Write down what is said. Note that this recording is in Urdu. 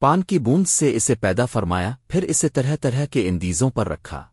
پان کی بوند سے اسے پیدا فرمایا، پھر اسے طرح طرح کے اندیزوں پر رکھا۔